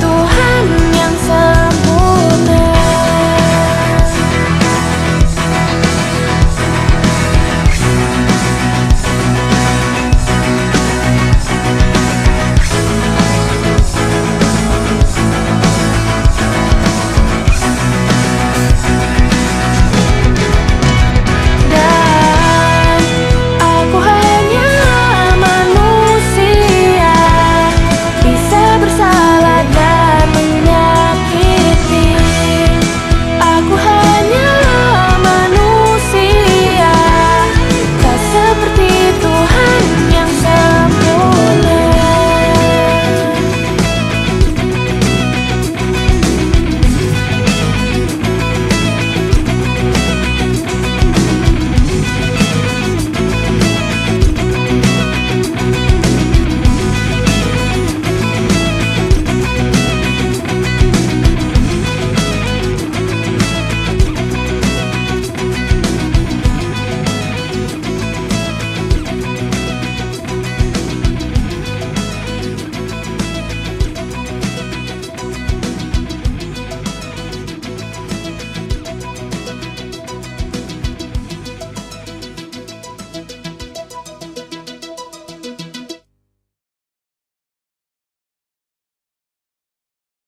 Tuhan